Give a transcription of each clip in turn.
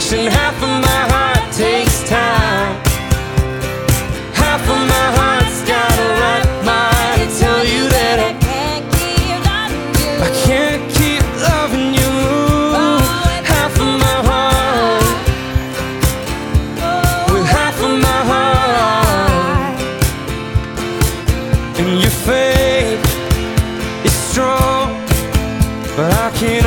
situation, half of my heart takes time. Half of my heart's got a right mind to tell you that I can't keep loving you. I can't keep loving you. Half of my heart, with half of my heart, and your faith is strong, but I can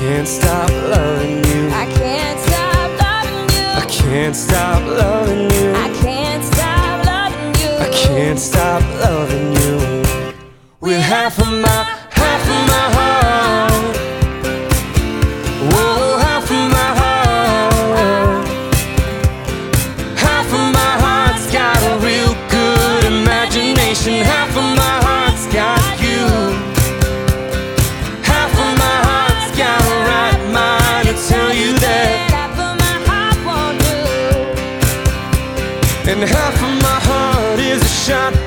can't stop loving you. I can't stop loving you. I can't stop loving you. I can't stop loving you. I can't stop loving you. With half of my, And half of my heart is a shotgun